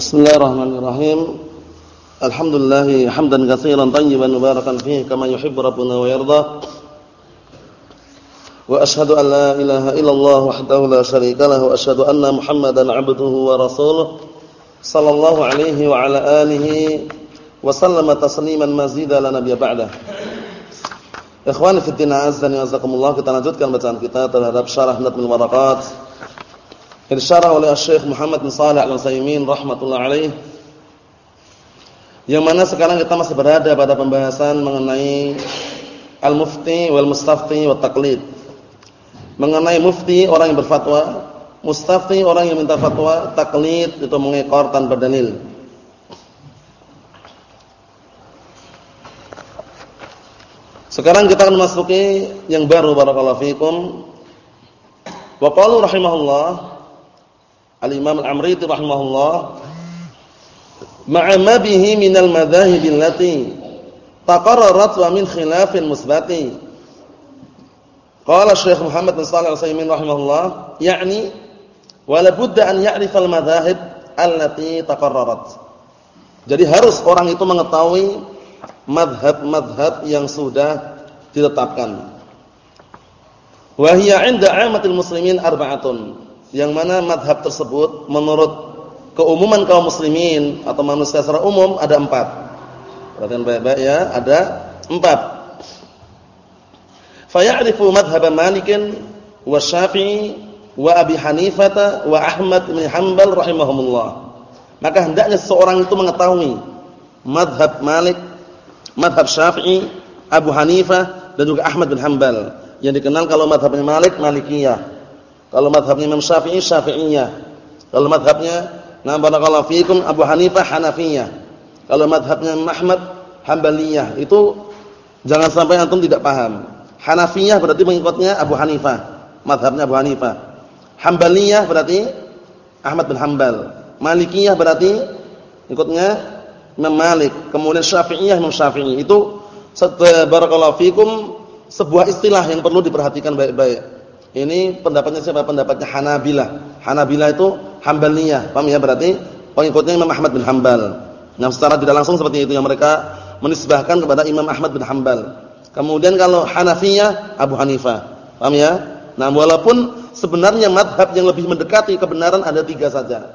Bismillahirrahmanirrahim. Alhamdulillah hamdan katsiran tayyiban mubarakan fihi kama yuhibbu rabbuna wa yarda. Wa ashhadu an la ilaha illallah wahdahu la syarika lahu wa ashhadu anna Muhammadan 'abduhu wa rasuluh sallallahu alaihi wa ala alihi wa sallama tasliman mazida la nabiyya ba'da. Ikhwani fi din azza wa jazakumullah kita lanjutkan bacaan kita terhadap syarah Nadmul Waraqat Disyarah oleh Syekh Muhammad bin Shalih Al-Utsaimin rahimatullah alaih. Yang mana sekarang kita masih berada pada pembahasan mengenai al-mufti wal mustafti wa taqlid. Mengenai mufti orang yang berfatwa, mustafti orang yang minta fatwa, taklid itu mengekor tanpa dalil. Sekarang kita akan masuki yang baru barakallahu fikum. Wa qalu rahimahullah Al-Imam Al-Amriti rahimahullah ma'a ma bihi minal madhahib allati taqarrarat wa min khilafin musbati. Qala Syekh Muhammad bin Shalih Al-Utsaimin rahimahullah yakni wala budda an ya'rifa al-madhahib allati taqarrarat. Jadi harus orang itu mengetahui madhab-madhab yang sudah ditetapkan. Wahia 'inda 'amatil muslimin arba'atun yang mana madhab tersebut menurut keumuman kaum muslimin atau manusia secara umum ada empat. Perhatian baik-baik ya, ada empat. Faya'rifu madhab Malikin wa Syafi'i wa Abi Hanifah wa Ahmad bin Hanbal rahimahumullah. Maka hendaknya seorang itu mengetahui madhab Malik, madhab Syafi'i, Abu Hanifah dan juga Ahmad bin Hanbal. Yang dikenal kalau madhabnya Malik, Malikiyah. Kalau madhabnya Imam Syafi'i, Syafi'iyah. Kalau madhabnya Nah barakallahu Abu Hanifah, Hanafiyah. Kalau madhabnya Ahmad, Hambaliyah. Itu jangan sampai antum tidak paham. Hanafiyah berarti mengikutnya Abu Hanifah. Madhabnya Abu Hanifah. Hambaliyah berarti Ahmad bin Hambal. Malikiyah berarti ikutnya Imam Malik. Kemudian Syafi'iyah Imam Syafi'i. Itu barakallahu fikum sebuah istilah yang perlu diperhatikan baik-baik. Ini pendapatnya siapa? Pendapatnya Hanabilah. Hanabilah itu Hambaliyah. Paham ya? Berarti pengikutnya Imam Ahmad bin Hambal. Nah, secara tidak langsung seperti itu yang mereka menisbahkan kepada Imam Ahmad bin Hambal. Kemudian kalau Hanafiyah Abu Hanifah. Paham ya? Nah, walaupun sebenarnya madhab yang lebih mendekati kebenaran ada tiga saja.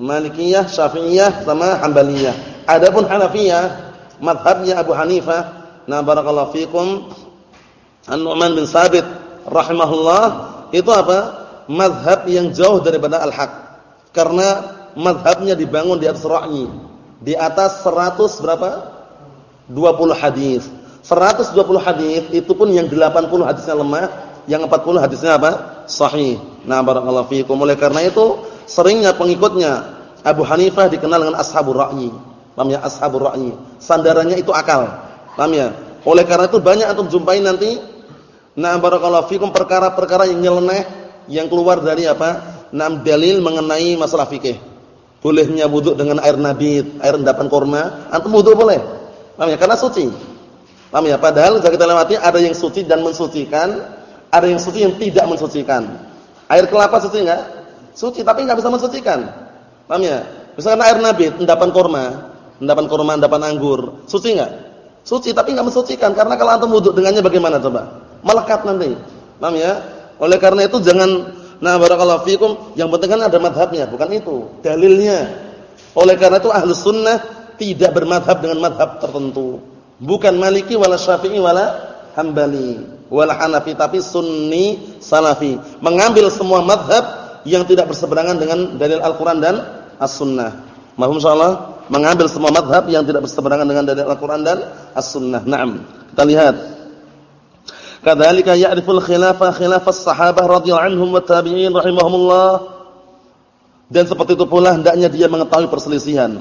Malikiyah, Syafi'iyah sama Hambaliyah. Adapun Hanafiyah madhabnya Abu Hanifah. Nah, barakallahu fikum An-Nu'man bin Sabit rahimahullah itu apa? Mazhab yang jauh daripada al-haq. Karena mazhabnya dibangun di atas ra'yi. Di atas 100 berapa? 20 hadis. 120 hadis itu pun yang 80 hadisnya lemah, yang 40 hadisnya apa? Sahih. Nah, barakallahu fiikum. Oleh karena itu, seringnya pengikutnya Abu Hanifah dikenal dengan ashabur ra'yi. Paham ya? Ashabur ra'yi. Sandarannya itu akal. Paham ya? Oleh karena itu banyak antum jumpai nanti Nah, barakallahu fikum perkara-perkara yang nyeleneh yang keluar dari apa? Nam dalil mengenai masalah fikih. Bolehnya wuduk dengan air nabit, air endapan kurma, antum wuduk boleh. Paham ya? Karena suci. Paham ya? Padahal sudah kita lewati ada yang suci dan mensucikan, ada yang suci yang tidak mensucikan. Air kelapa suci enggak? Suci tapi enggak bisa mensucikan. Paham ya? Misalkan air nabit, endapan kurma, endapan kurma, endapan anggur, suci enggak? Suci tapi enggak mensucikan karena kalau antum wuduk dengannya bagaimana coba? Melekat nanti. Paham ya? Oleh karena itu jangan nah barakallahu fikum, yang penting kan ada madhabnya, bukan itu. Dalilnya. Oleh karena itu Ahlus Sunnah tidak bermadhab dengan madhab tertentu. Bukan Maliki wala Syafi'i wala Hambali wala Hanafi tapi Sunni Salafi. Mengambil semua madhab yang tidak berseberangan dengan dalil Al-Qur'an dan As-Sunnah. Mahum insyaallah mengambil semua madhab yang tidak berseberangan dengan dalil Al-Qur'an dan As-Sunnah. Naam. Kita lihat Kadzalika ya'riful khilafah khilafas sahabah radhiyallahu anhum wa tabi'in rahimahumullah. Dan seperti itu pula hendaknya dia mengetahui perselisihan,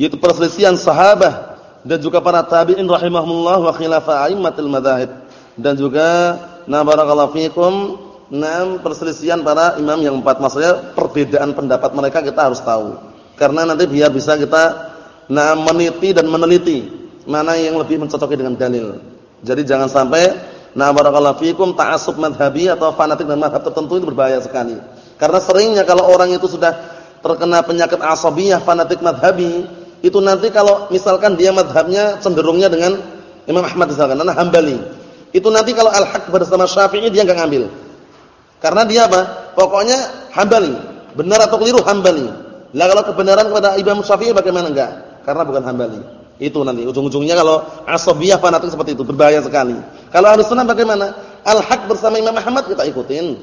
yaitu perselisihan sahabat dan juga para tabi'in rahimahumullah wa khilafah a'immatil madzahib dan juga na barakallahu fikum enam perselisihan para imam yang empat. Maksudnya perbedaan pendapat mereka kita harus tahu. Karena nanti biar bisa kita nah meniti dan meneliti mana yang lebih mencocoki dengan dalil. Jadi jangan sampai Nah, barakallahu fikum ta'assub madhabi atau fanatik dengan madhab tertentu itu berbahaya sekali. Karena seringnya kalau orang itu sudah terkena penyakit asabiyah fanatik madhabi, itu nanti kalau misalkan dia madhabnya cenderungnya dengan Imam Ahmad misalkan, karena Hambali. Itu nanti kalau al-haq bersama Syafi'i dia enggak ngambil. Karena dia apa? Pokoknya Hambali. Benar atau keliru Hambali. Lah kalau kebenaran kepada Imam Syafi'i bagaimana enggak? Karena bukan Hambali. Itu nanti ujung-ujungnya kalau asabiyah fanatik seperti itu berbahaya sekali. Kalau harus sunnah bagaimana? Al-haq bersama Imam Ahmad kita ikutin.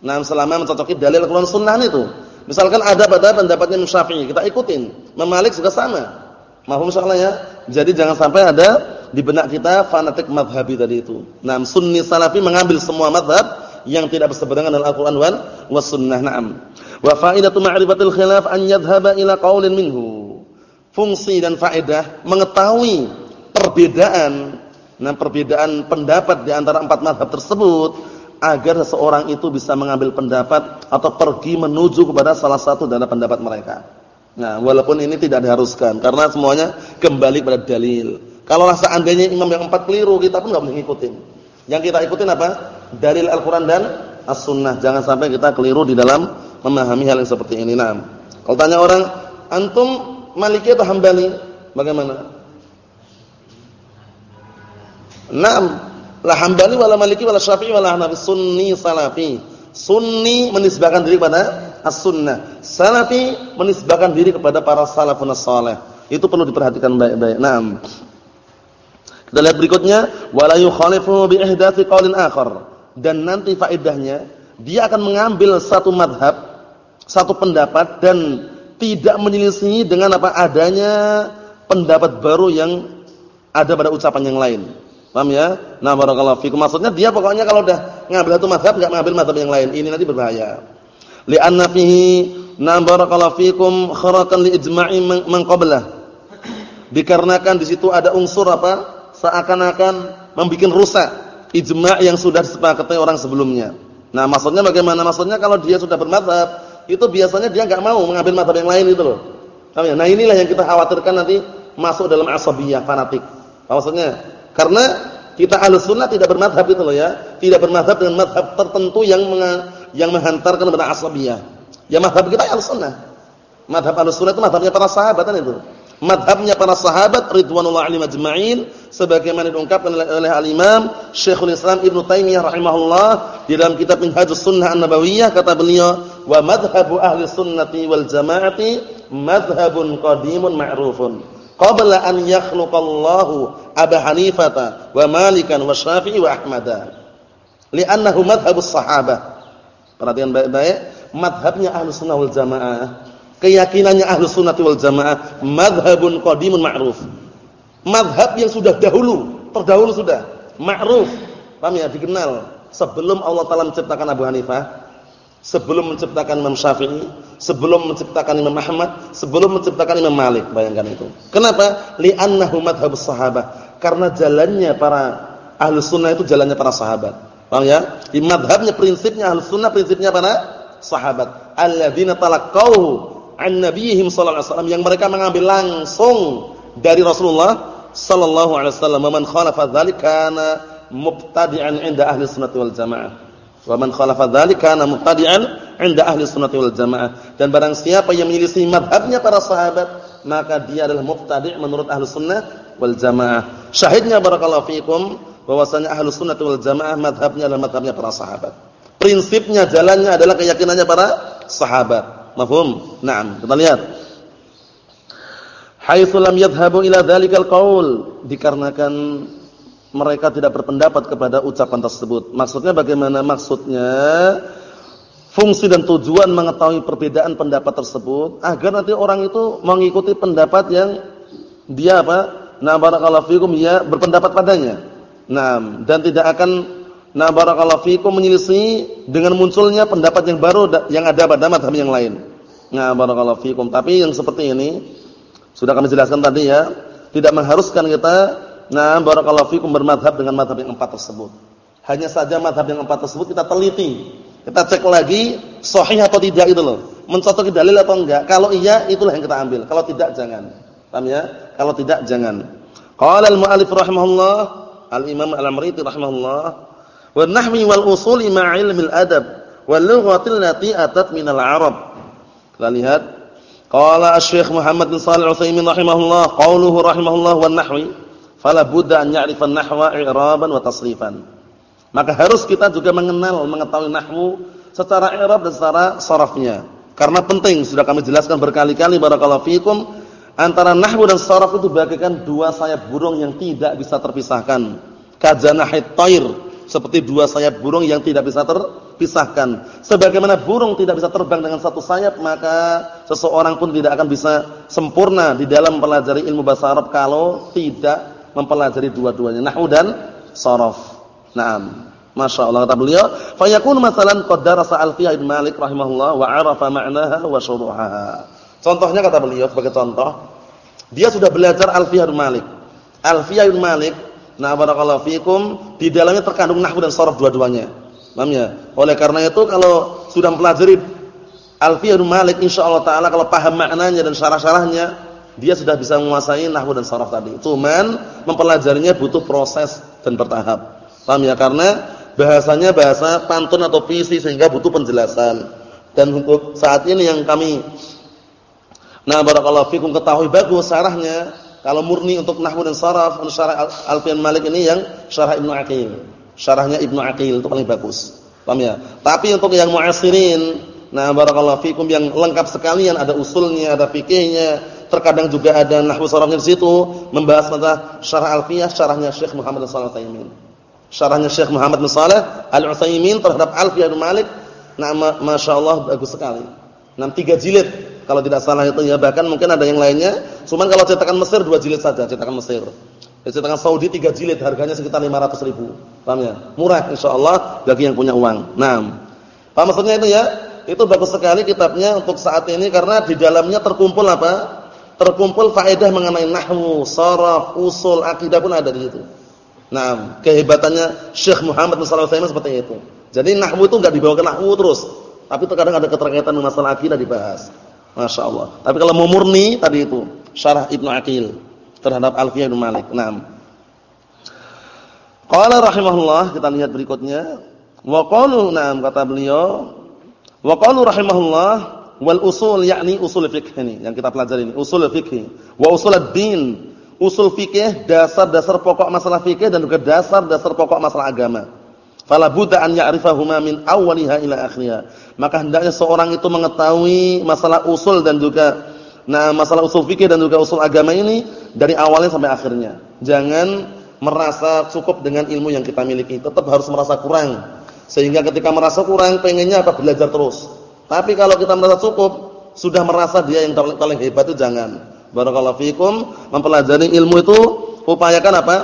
Nah, selama mencocoki dalil Al-Qur'an sunnah itu. Misalkan ada pada pendapatnya Imam kita ikutin. Imam Malik juga sama. Mahfum insyaallah ya. Jadi jangan sampai ada di benak kita fanatik madhabi tadi itu. Nah, sunni salafi mengambil semua madhab yang tidak berseberangan dengan Al-Qur'an wal sunnah. Naam. Wa faidatu ma'rifatil khilaf an yadhhaba ila qaulin minhu fungsi dan faedah mengetahui perbedaan nah perbedaan pendapat di antara empat mazhab tersebut agar seseorang itu bisa mengambil pendapat atau pergi menuju kepada salah satu dari pendapat mereka. Nah, walaupun ini tidak diharuskan karena semuanya kembali pada dalil. Kalau seandainya imam yang empat keliru, kita pun enggak boleh ngikutin. Yang kita ikutin apa? Dalil Al-Qur'an dan As-Sunnah. Jangan sampai kita keliru di dalam memahami hal yang seperti ini. Nah, kalau tanya orang, antum Maliki atau Hambali? Bagaimana? Naam, la Hambali wala Maliki wala Syafi'i wala Hanafi, Sunni Salafi. Sunni menisbahkan diri kepada As-Sunnah. Salafi menisbahkan diri kepada para salafun salih. Itu perlu diperhatikan baik-baik. Naam. Kita lihat berikutnya, wala yukhalifu bi ihdathi qaulin akhar. Dan nanti faedahnya, dia akan mengambil satu madhab, satu pendapat dan tidak menyelisihi dengan apa adanya pendapat baru yang ada pada ucapan yang lain. Paham ya? Nah, barakallahu fikum. Maksudnya dia pokoknya kalau udah ngambil satu mazhab enggak ngambil mazhab yang lain. Ini nanti berbahaya. Li'anna fihi na barakallahu fikum kharakan li ijma'i man qablah. Dikarenakan di situ ada unsur apa? Seakan-akan membuat rusak ijma' yang sudah disepakati orang sebelumnya. Nah, maksudnya bagaimana? Maksudnya kalau dia sudah bermazhab itu biasanya dia nggak mau mengambil mazhab yang lain itu loh. Ya? Nah, inilah yang kita khawatirkan nanti masuk dalam asabiyah fanatik. Maksudnya? Karena kita Ahlus Sunnah tidak bermadhab itu loh ya. Tidak bermadhab dengan madhab tertentu yang yang menghantarkan kepada asabiyah. Ya madhab kita Ahlus Sunnah. Madhab Ahlus Sunnah itu madhabnya para sahabat kan itu madhabnya para sahabat ridwanullah alaihi majma'in sebagaimana diungkapkan oleh al-Imam Syekhul Islam Ibnu Taimiyah rahimahullah di dalam kitab Minhajus Sunnah An-Nabawiyah kata beliau wa madhhabu ahli sunnati wal jamaati madhhabun qadimun ma'rufun. Qabla an yakhluqallahu Abu Hanifata wa Malikan wa Syafi'i wa Ahmada. Li'annahu madhhabus sahabah. Perhatian baik-baik madhabnya ahli sunnah wal jamaah keyakinannya ahlu sunnati wal jamaah madhabun qadimun ma'ruf. Madhab yang sudah dahulu terdahulu sudah ma'ruf. Paham ya? Dikenal sebelum Allah Ta'ala menciptakan Abu Hanifah sebelum menciptakan Imam Syafi'i sebelum menciptakan Imam Ahmad sebelum menciptakan Imam Malik. Bayangkan itu. Kenapa? Li'annahu madhabus sahabah karena jalannya para ahlu sunnah itu jalannya para sahabat. Paham ya? Di madhabnya prinsipnya ahlu sunnah prinsipnya para sahabat. Alladzina talaqauhu an nabiyihim sallallahu alaihi wasallam. Yang mereka mengambil langsung dari Rasulullah sallallahu alaihi wasallam. Man khalafa dzalika kana mubtadi'an 'inda ahli sunnah wal jamaah wa man khalafa dzalika kana mubtadi'an 'inda ahli sunnah wal jamaah dan barang siapa yang menyelisih mazhabnya para sahabat maka dia adalah mubtadi' menurut ahli sunnah wal jamaah syahidnya barakallahu fikum bahwasanya ahli sunnah wal jamaah mazhabnya adalah mazhabnya para sahabat prinsipnya jalannya adalah keyakinannya para sahabat Mafhum? Naam. Kita lihat. Haitsu lam yadhhabu ila dzalikal qaul dikarenakan mereka tidak berpendapat kepada ucapan tersebut. Maksudnya bagaimana? Maksudnya fungsi dan tujuan mengetahui perbedaan pendapat tersebut agar nanti orang itu mengikuti pendapat yang dia apa? Nah barakallahu fikum ya berpendapat padanya. Nah, dan tidak akan Nah barakallahu fikum menyelisih dengan munculnya pendapat yang baru yang ada pada madhab yang lain. Nah barakallahu fikum. Tapi yang seperti ini sudah kami jelaskan tadi ya, tidak mengharuskan kita nah barakallahu fikum bermadhab dengan madhab yang empat tersebut. Hanya saja madhab yang empat tersebut kita teliti, kita cek lagi sahih atau tidak itu loh. Mencocoki dalil atau enggak. Kalau iya itulah yang kita ambil. Kalau tidak jangan. Paham ya? Kalau tidak jangan. Qala al-mu'allif rahimahullah, al-Imam Al-Amriti rahimahullah wa nahwi wal usuli ma ilmil adab wal lughatil lati atat minal arab. Kita lihat Qala Asy-Syaikh Muhammad bin Shalih Al-Utsaimin rahimahullah, qauluhu rahimahullah wan nahwi, fala budda an ya'rifa an-nahwa i'raban wa tasrifan. Maka harus kita juga mengenal, mengetahui nahwu secara i'rab dan secara sharafnya. Karena penting, sudah kami jelaskan berkali-kali barakallahu fikum, antara nahwu dan sharaf itu bagaikan dua sayap burung yang tidak bisa terpisahkan. Kajanahit thair, seperti dua sayap burung yang tidak bisa ter pisahkan. Sebagaimana burung tidak bisa terbang dengan satu sayap, maka seseorang pun tidak akan bisa sempurna di dalam mempelajari ilmu bahasa Arab kalau tidak mempelajari dua-duanya, nahwu dan sharaf. Naam. Masya Allah kata beliau, fayakun masalan qad darasa Alfiyah bin Malik rahimahullah wa arafa ma'naha wa syuruhaha. Contohnya kata beliau sebagai contoh, dia sudah belajar Alfiyah bin Malik. Alfiyah bin Malik, nah barakallahu fikum, di dalamnya terkandung nahwu dan sharaf dua-duanya. Paham ya? Oleh karena itu kalau sudah mempelajari Alfiyah Malik insyaallah taala kalau paham maknanya dan syarah-syarahnya, dia sudah bisa menguasai nahwu dan sharaf tadi. Cuman mempelajarinya butuh proses dan bertahap. Paham ya? Karena bahasanya bahasa pantun atau puisi sehingga butuh penjelasan. Dan untuk saat ini yang kami Nah, barakallahu fikum ketahui bagus syarahnya kalau murni untuk nahwu dan sharaf, syarah Alfiyah Malik ini yang syarah Ibnu Aqil. Syarahnya Ibnu Aqil itu paling bagus. Paham ya? Tapi untuk yang mu'asirin, nah barakallahu fikum yang lengkap sekalian ada usulnya, ada fikihnya, terkadang juga ada nahwu sharafnya di situ, membahas tentang syarah Alfiyah, syarahnya Syekh Muhammad bin Shalih Al-Utsaimin. Syarahnya Syekh Muhammad bin Shalih Al-Utsaimin terhadap Alfiyah bin Malik, nah masyaallah bagus sekali. Enam tiga jilid kalau tidak salah itu ya, bahkan mungkin ada yang lainnya. Cuman kalau cetakan Mesir dua jilid saja, cetakan Mesir. Cetakan Saudi 3 jilid harganya sekitar 500 ribu. Paham ya? Murah insyaallah bagi yang punya uang. Nah, Paham maksudnya itu ya? Itu bagus sekali kitabnya untuk saat ini karena di dalamnya terkumpul apa? Terkumpul faedah mengenai nahwu, sharaf, usul, akidah pun ada di situ. Nah, kehebatannya Syekh Muhammad bin seperti itu. Jadi nahwu itu enggak dibawa ke nahwu terus, tapi terkadang ada keterkaitan dengan masalah akidah dibahas. Masya Allah. Tapi kalau mau murni tadi itu syarah Ibnu Aqil terhadap Alfiyah bin Malik. Naam. Qala rahimahullah, kita lihat berikutnya. Wa qalu na'am kata beliau, wa qalu rahimahullah wal usul yakni usul fikih ini yang kita pelajari ini, usul fikih. Wa usul ad-din, usul fikih dasar-dasar pokok masalah fikih dan juga dasar-dasar pokok masalah agama. Fala budda an ya'rifahuma min awwaliha ila akhiriha. Maka hendaknya seorang itu mengetahui masalah usul dan juga Nah, masalah usul fikih dan juga usul agama ini dari awalnya sampai akhirnya. Jangan merasa cukup dengan ilmu yang kita miliki, tetap harus merasa kurang. Sehingga ketika merasa kurang, pengennya apa? Belajar terus. Tapi kalau kita merasa cukup, sudah merasa dia yang paling hebat itu jangan. Barakallahu fikum, mempelajari ilmu itu upayakan apa?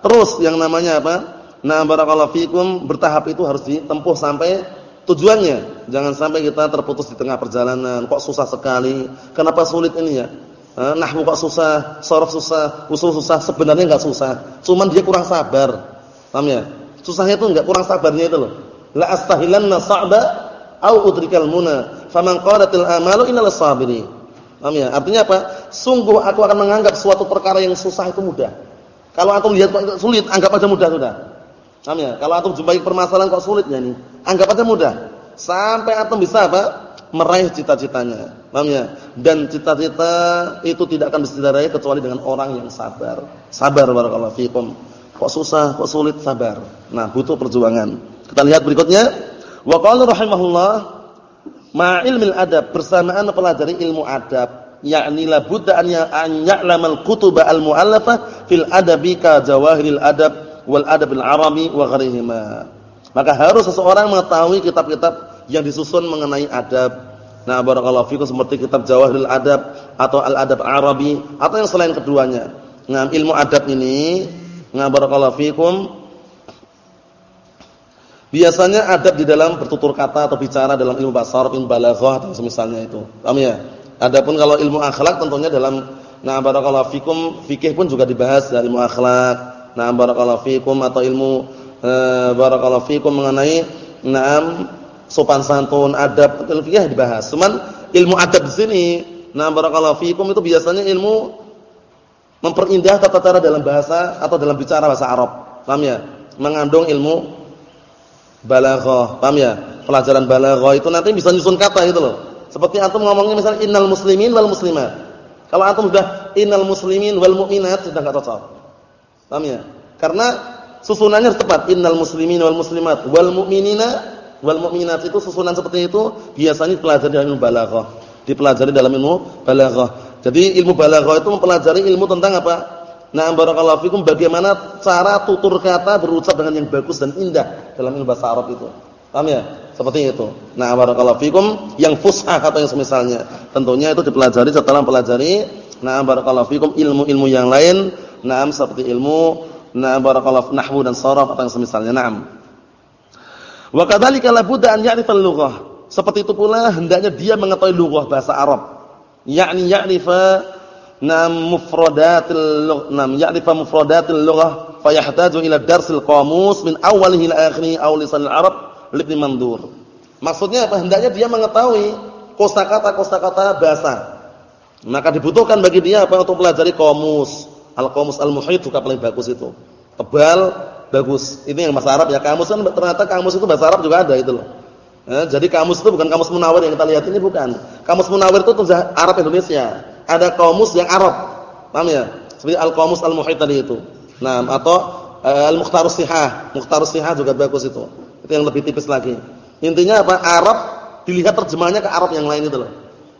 Terus yang namanya apa? Nah, barakallahu fikum, bertahap itu harus ditempuh sampai tujuannya. Jangan sampai kita terputus di tengah perjalanan. Kok susah sekali? Kenapa sulit ini ya? Nahwu kok susah, sharaf susah, usul susah. Sebenarnya enggak susah. Cuman dia kurang sabar. Paham ya? Susahnya itu enggak kurang sabarnya itu loh. La astahilanna sa'ba au udrikal muna. Faman qadatil amalu innal sabiri. Paham ya? Artinya apa? Sungguh aku akan menganggap suatu perkara yang susah itu mudah. Kalau aku lihat kok sulit, anggap aja mudah sudah. Paham ya? Kalau antum jumpai permasalahan kok sulit ya ini, anggap aja mudah. Sampai antum bisa apa? Meraih cita-citanya. Paham ya? Dan cita-cita itu tidak akan bisa diraih kecuali dengan orang yang sabar. Sabar barakallahu fikum. Kok susah, kok sulit, sabar. Nah, butuh perjuangan. Kita lihat berikutnya. Wa qala rahimahullah ma ilmil adab bersamaan mempelajari ilmu adab yakni la budda an ya'lamal kutuba al mu'allafah fil adabi ka jawahiril adab wal adabil arabi wa ghairihima. Maka harus seseorang mengetahui kitab-kitab yang disusun mengenai adab. Nah, barakallahu fikum seperti kitab Jawahirul Adab atau Al-Adab Arabi atau yang selain keduanya. Nah, ilmu adab ini, nah barakallahu fikum biasanya adab di dalam bertutur kata atau bicara dalam ilmu bahasa Arab, ilmu balaghah dan semisalnya itu. Paham ya? Adapun kalau ilmu akhlak tentunya dalam nah barakallahu fikum fikih pun juga dibahas dalam ilmu akhlak Nah, barakallahu fikum atau ilmu e, barakallahu fikum mengenai na'am sopan santun, adab, fikih dibahas. Cuman ilmu adab di sini, nah barakallahu fikum itu biasanya ilmu memperindah tata cara dalam bahasa atau dalam bicara bahasa Arab. Paham ya? Mengandung ilmu balaghah. Paham ya? Pelajaran balaghah itu nanti bisa nyusun kata gitu loh. Seperti antum ngomongnya misalnya innal muslimin wal muslimat. Kalau antum sudah innal muslimin wal mu'minat sudah enggak cocok. Paham ya? Karena susunannya tepat. Innal muslimin wal muslimat wal mu'minina wal mu'minat itu susunan seperti itu biasanya dipelajari dalam ilmu balaghah. Dipelajari dalam ilmu balaghah. Jadi ilmu balaghah itu mempelajari ilmu tentang apa? Nah, barakallahu fikum bagaimana cara tutur kata berucap dengan yang bagus dan indah dalam ilmu bahasa Arab itu. Paham ya? Seperti itu. Nah, barakallahu fikum yang fushah atau yang semisalnya. Tentunya itu dipelajari setelah mempelajari nah barakallahu fikum ilmu-ilmu yang lain, nah seperti ilmu nah barakallahu nahwu dan sharaf atau yang semisalnya. Naam. Wa kadzalika la budda an ya'rifa al-lughah. Seperti itu pula hendaknya dia mengetahui lughah bahasa Arab. Yakni ya'rifa nam mufradatil nam ya'rifa mufradatil lughah fayahtaju ila darsil qamus min awwalihi ila akhirih aw lisanil arab libni mandur. Maksudnya apa? Hendaknya dia mengetahui kosakata-kosakata bahasa. Maka dibutuhkan bagi dia apa? Untuk pelajari qamus. Al-qamus al-muhit juga paling bagus itu. Tebal bagus. Ini yang bahasa Arab ya. Kamus kan ternyata kamus itu bahasa Arab juga ada itu loh. Eh, jadi kamus itu bukan kamus munawir yang kita lihat ini bukan. Kamus munawir itu Arab Indonesia ada kamus yang Arab. Paham ya? Seperti al-qamus al-muhit tadi itu. Nah, atau uh, al-mukhtarus sihah. Mukhtarus sihah juga bagus itu. Itu yang lebih tipis lagi. Intinya apa? Arab dilihat terjemahnya ke Arab yang lain itu loh.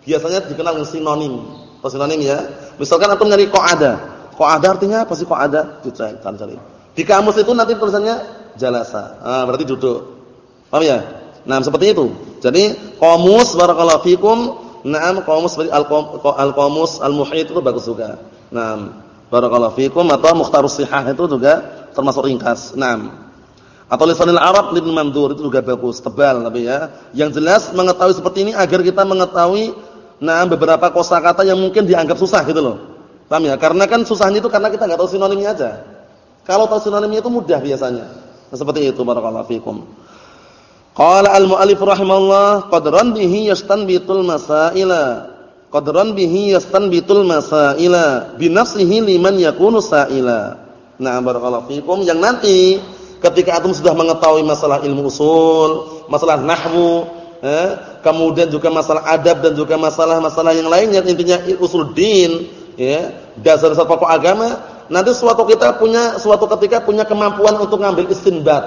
Biasanya dikenal dengan sinonim. Atau sinonim ya. Misalkan antum nyari qa'ada. Qa'ada artinya apa sih qa'ada? Cari cari. Di kamus itu nanti tulisannya jalasa. Ah, berarti duduk. Paham ya? Nah, seperti itu. Jadi, qamus barakallahu fikum Naam qamus seperti al-qamus al-muhit itu bagus juga. Naam. Barakallahu fikum atau mukhtarus sihah itu juga termasuk ringkas. Naam. Atau lisanil Arab libn mandur itu juga bagus, tebal tapi ya. Yang jelas mengetahui seperti ini agar kita mengetahui nah beberapa kosakata yang mungkin dianggap susah gitu loh. Paham ya? Karena kan susahnya itu karena kita enggak tahu sinonimnya aja. Kalau tahu sinonimnya itu mudah biasanya. Nah, seperti itu barakallahu fikum. Qala al-mu'allif rahimahullah qadran bihi yastanbitul masaila. Qadran bihi yastanbitul masaila bi nafsihi liman yakunu sa'ila. Nah, barakallahu fikum yang nanti ketika antum sudah mengetahui masalah ilmu usul, masalah nahwu, eh, kemudian juga masalah adab dan juga masalah-masalah yang lainnya intinya usul din, ya, dasar-dasar pokok agama, nanti suatu kita punya suatu ketika punya kemampuan untuk ngambil istinbat.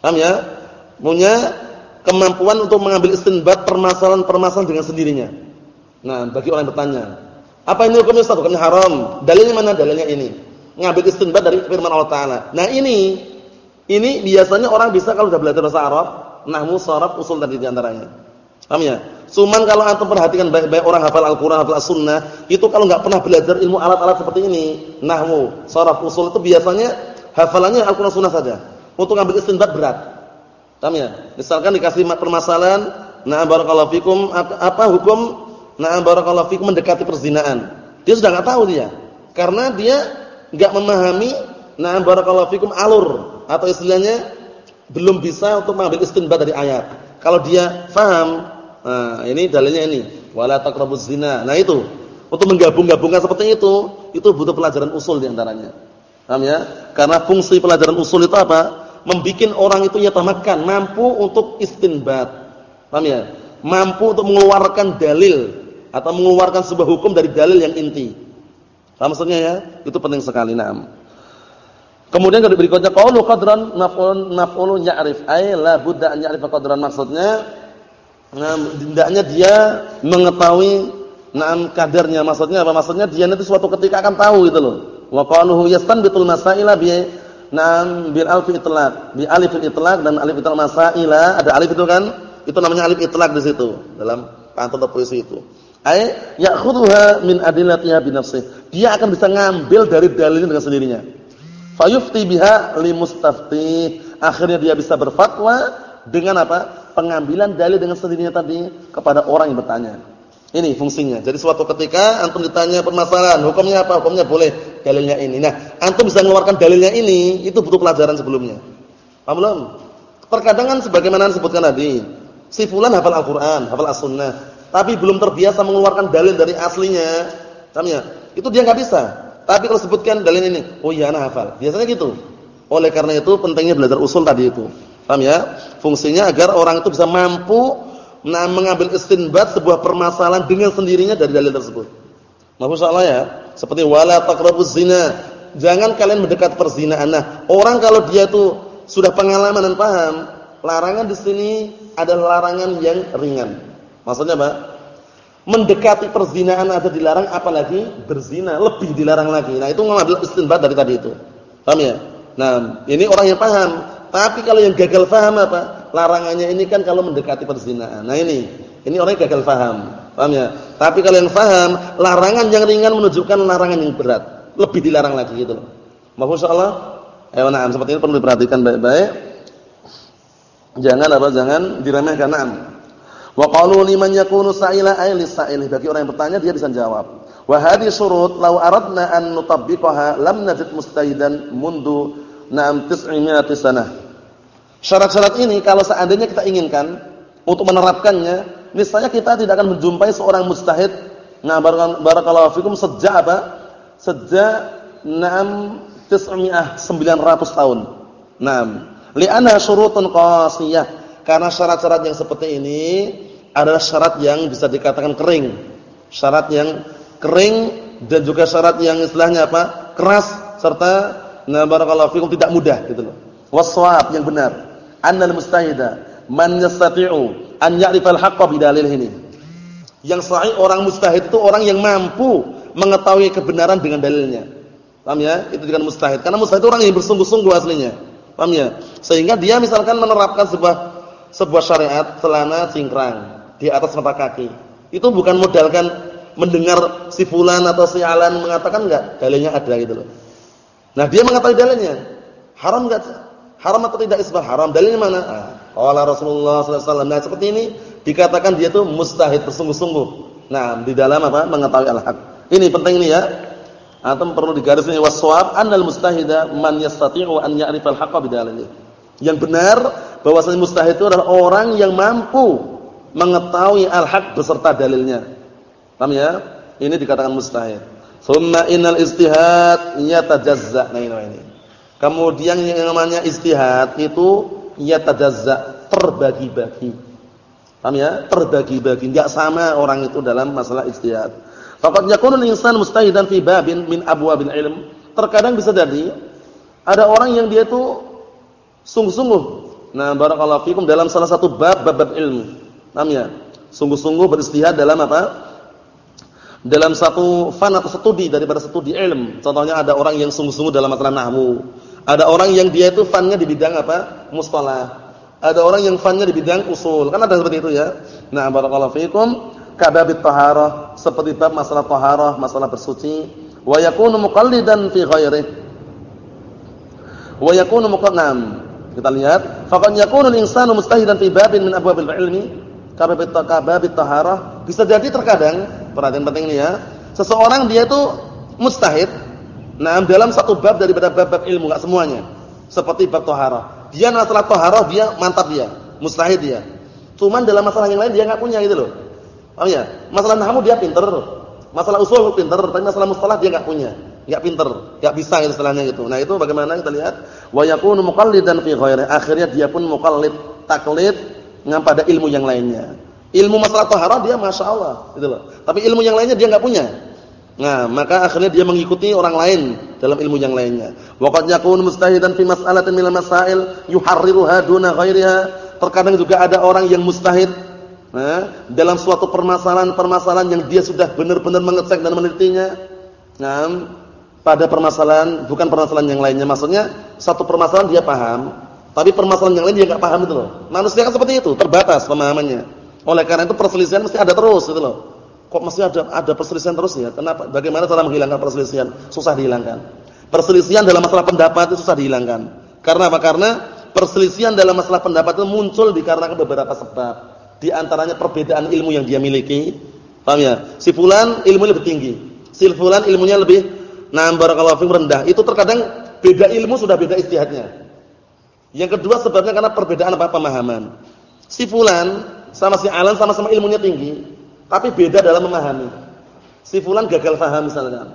Paham ya? Punya kemampuan untuk mengambil istinbat permasalahan-permasalahan dengan sendirinya. Nah, bagi orang yang bertanya, apa ini hukumnya Ustaz? Hukumnya haram. Dalilnya mana? Dalilnya ini. Ngambil istinbat dari firman Allah Taala. Nah, ini ini biasanya orang bisa kalau sudah belajar bahasa Arab, nahwu, sharaf, usul tadi di antaranya. Paham ya? Cuman kalau antum perhatikan baik-baik orang hafal Al-Qur'an, hafal As-Sunnah, itu kalau enggak pernah belajar ilmu alat-alat seperti ini, nahwu, sharaf, usul itu biasanya hafalannya Al-Qur'an Sunnah saja. Untuk ngambil istinbat berat. Paham ya? Misalkan dikasih permasalahan, na'am barakallahu fikum apa hukum na'am barakallahu fikum mendekati perzinaan. Dia sudah enggak tahu dia. Karena dia enggak memahami na'am barakallahu fikum alur atau istilahnya belum bisa untuk mengambil istinbat dari ayat. Kalau dia faham, nah ini dalilnya ini, wala taqrabuz zina. Nah itu, untuk menggabung-gabungkan seperti itu, itu butuh pelajaran usul di antaranya. Paham ya? Karena fungsi pelajaran usul itu apa? Membikin orang itu yatamakan, mampu untuk istinbat. Paham ya? Mampu untuk mengeluarkan dalil atau mengeluarkan sebuah hukum dari dalil yang inti. Paham maksudnya ya? Itu penting sekali, na'am. Kemudian kalau berikutnya qaulu qadran maf'ul maf'ul ya'rif ay la budda an ya'rifa qadran maksudnya nah hendaknya dia mengetahui na'am kadarnya maksudnya apa maksudnya dia nanti suatu ketika akan tahu gitu loh wa qaluhu yastanbitul masaila bi Naam bil alif itlaq, bi alif itlaq dan alif itlaq masaila, ada alif itu kan? Itu namanya alif itlaq di situ dalam pantun puisi itu. Ai ya'khudhuha min adillatiha bi. Dia akan bisa ngambil dari dalilnya dengan sendirinya. Fayufti biha li mustafti. Akhirnya dia bisa berfatwa dengan apa? Pengambilan dalil dengan sendirinya tadi kepada orang yang bertanya. Ini fungsinya. Jadi suatu ketika antum ditanya permasalahan, hukumnya apa? Hukumnya boleh dalilnya ini. Nah, antum bisa mengeluarkan dalilnya ini, itu butuh pelajaran sebelumnya. Paham belum? Terkadang kan sebagaimana disebutkan tadi, si fulan hafal Al-Qur'an, hafal As-Sunnah, tapi belum terbiasa mengeluarkan dalil dari aslinya. Paham ya? Itu dia enggak bisa. Tapi kalau sebutkan dalil ini, oh iya ana hafal. Biasanya gitu. Oleh karena itu pentingnya belajar usul tadi itu. Paham ya? Fungsinya agar orang itu bisa mampu nah mengambil istinbat sebuah permasalahan dengan sendirinya dari dalil tersebut. Maksud Allah ya, seperti wala taqrabuz zina. Jangan kalian mendekat perzinahan. Nah, orang kalau dia itu sudah pengalaman dan paham, larangan di sini adalah larangan yang ringan. Maksudnya apa? Mendekati perzinahan ada dilarang apalagi berzina, lebih dilarang lagi. Nah, itu mengambil istinbat dari tadi itu. Paham ya? Nah, ini orang yang paham. Tapi kalau yang gagal paham apa? Larangannya ini kan kalau mendekati perzinahan. Nah, ini. Ini orang yang gagal paham. Paham ya? Tapi kalau yang paham, larangan yang ringan menunjukkan larangan yang berat. Lebih dilarang lagi gitu loh. Masyaallah. Ayo nah, seperti ini perlu diperhatikan baik-baik. Jangan apa? Jangan diremehkan. Naam. Wa qalu liman yakunu sa'ila ay lis-sa'il. Bagi orang yang bertanya dia bisa jawab. Wa hadhihi syurut law aradna an nutabbiqaha lam najid mustahidan mundu na'am 900 sanah. Syarat-syarat ini kalau seandainya kita inginkan untuk menerapkannya, misalnya kita tidak akan menjumpai seorang mustahid nah barakallahu fikum sejak apa? Sejak 6 900 tahun. Naam. Li'anna syurutun qasiyah. Karena syarat-syarat yang seperti ini adalah syarat yang bisa dikatakan kering. Syarat yang kering dan juga syarat yang istilahnya apa? keras serta nah barakallahu fikum tidak mudah gitu loh. Waswab yang benar. Annal mustahida man yastati'u an ya'rifa al-haqqa bidalil ini. Yang sahih orang mustahid itu orang yang mampu mengetahui kebenaran dengan dalilnya. Paham ya? Itu dengan mustahid. Karena mustahid itu orang yang bersungguh-sungguh aslinya. Paham ya? Sehingga dia misalkan menerapkan sebuah sebuah syariat celana cingkrang di atas mata kaki. Itu bukan modalkan mendengar si fulan atau si alan mengatakan enggak, dalilnya ada gitu loh. Nah, dia mengatakan dalilnya. Haram enggak? Haram atau tidak isbah? Haram. Dalilnya mana? Ah, qala Rasulullah sallallahu alaihi wasallam. Nah, seperti ini dikatakan dia itu mustahid bersungguh-sungguh. Nah, di dalam apa? Mengetahui al-haq. Ini penting ini ya. Atau perlu digarisbawahi waswab annal mustahida man yastati'u an ya'rifa al-haqqa bidalilih. Yang benar bahwasanya mustahid itu adalah orang yang mampu mengetahui al-haq beserta dalilnya. Paham ya? Ini dikatakan mustahid. Summa innal istihad yatajazza. Nah ini. Kemudian yang namanya istihad itu yatajazza, terbagi-bagi. Paham ya? Terbagi-bagi, enggak sama orang itu dalam masalah istihad. Faqad yakunul insan mustahidan fi babin min abwabil ilm. Terkadang bisa jadi ada orang yang dia itu sungguh-sungguh Nah, barakallahu fikum dalam salah satu bab bab, ilmu. Namanya sungguh-sungguh beristihad dalam apa? Dalam satu fan atau studi daripada studi ilmu. Contohnya ada orang yang sungguh-sungguh dalam masalah nahwu. Ada orang yang dia itu fannya di bidang apa? Mustalah. Ada orang yang fannya di bidang usul. Kan ada seperti itu ya. Nah, barakallahu fikum kababit taharah, seperti bab masalah taharah, masalah bersuci, wa yakunu muqallidan fi ghairihi. Wa yakunu muqannam kita lihat, faqad yakunu al-insanu mustahidan fi babin min abwabil ilmi, kababit kababit taharah. Bisa jadi terkadang, perhatian penting ini ya, seseorang dia itu mustahid nah dalam satu bab daripada bab-bab ilmu enggak semuanya. Seperti bab taharah. Dia masalah taharah dia mantap dia, mustahid dia. Cuman dalam masalah yang lain dia enggak punya gitu loh. Paham ya? Masalah nahwu dia pinter, masalah usul pinter, tapi masalah mustalah dia enggak punya enggak pinter, enggak bisa gitu istilahnya gitu. Nah, itu bagaimana kita lihat? Wa yakunu muqallidan fi ghairi. Akhirnya dia pun muqallid, taklid dengan pada ilmu yang lainnya. Ilmu masalah taharah dia Masya Allah gitu loh. Tapi ilmu yang lainnya dia enggak punya. Nah, maka akhirnya dia mengikuti orang lain dalam ilmu yang lainnya. Wa qad yakunu mustahidan fi mas'alatin minal masail yuharriruha duna ghairiha. Terkadang juga ada orang yang mustahid nah, dalam suatu permasalahan-permasalahan yang dia sudah benar-benar mengecek dan menelitinya. Nah, pada permasalahan bukan permasalahan yang lainnya. Maksudnya satu permasalahan dia paham, tapi permasalahan yang lain dia enggak paham itu loh. Manusia kan seperti itu, terbatas pemahamannya. Oleh karena itu perselisihan mesti ada terus gitu loh. Kok mesti ada ada perselisihan terus ya? Kenapa? Bagaimana cara menghilangkan perselisihan? Susah dihilangkan. Perselisihan dalam masalah pendapat itu susah dihilangkan. Karena apa? Karena perselisihan dalam masalah pendapat itu muncul dikarenakan beberapa sebab. Di antaranya perbedaan ilmu yang dia miliki. Paham ya? Si fulan ilmunya lebih tinggi. Si fulan ilmunya lebih Nah, barakallahu fiikum rendah. Itu terkadang beda ilmu sudah beda istihadnya. Yang kedua sebabnya karena perbedaan apa pemahaman. Si fulan sama si alan sama-sama ilmunya tinggi, tapi beda dalam memahami. Si fulan gagal paham misalkan.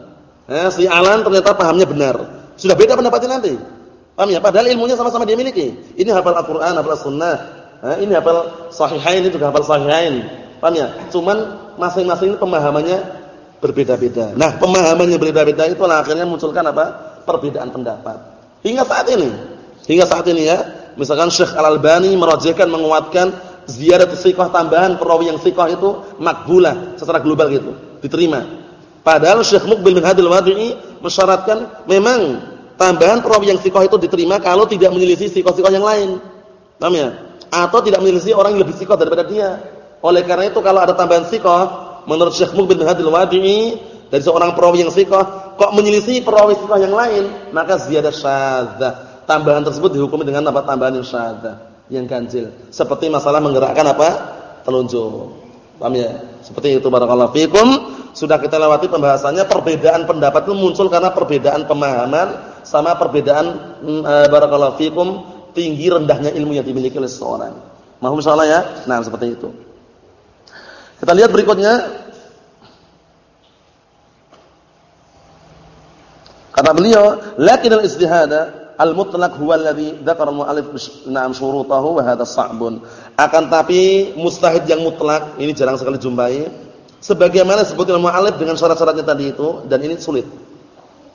Eh, si alan ternyata pahamnya benar. Sudah beda pendapatnya nanti. Paham ya? Padahal ilmunya sama-sama dia miliki. Ini hafal Al-Qur'an, hafal Sunnah. Nah, ini hafal sahihain ini juga hafal sahihain. Paham ya? Cuman masing-masing pemahamannya berbeda-beda. Nah, pemahamannya berbeda-beda itu akhirnya munculkan apa? Perbedaan pendapat. Hingga saat ini. Hingga saat ini ya. Misalkan Syekh Al-Albani merajihkan menguatkan ziyadat thiqah tambahan perawi yang thiqah itu makbulah secara global gitu, diterima. Padahal Syekh Muqbil bin Hadil Wadi'i mensyaratkan memang tambahan perawi yang thiqah itu diterima kalau tidak menyelisih thiqah-thiqah yang lain. Paham ya? Atau tidak menyelisih orang yang lebih thiqah daripada dia. Oleh karena itu kalau ada tambahan sikoh, menurut Syekh Mukbil bin Hadil Wadi'i dari seorang perawi yang sikoh, kok menyelisih perawi sikoh yang lain, maka ziyadah syadzah. Tambahan tersebut dihukumi dengan apa? Tambahan yang syadzah, yang ganjil. Seperti masalah menggerakkan apa? Telunjuk. Paham ya? Seperti itu barakallahu fikum. Sudah kita lewati pembahasannya perbedaan pendapat itu muncul karena perbedaan pemahaman sama perbedaan e, barakallahu fikum tinggi rendahnya ilmu yang dimiliki oleh seseorang. Mohon insyaallah ya. Nah, seperti itu. Kita lihat berikutnya. Kata beliau, "Lakin al-ijtihada al-mutlaq huwa alladhi dzakara al-mu'allif na'am syurutahu wa hadha sa'bun." Akan tapi mustahid yang mutlak ini jarang sekali jumpai. Sebagaimana disebutkan al-mu'allif dengan syarat-syaratnya tadi itu dan ini sulit.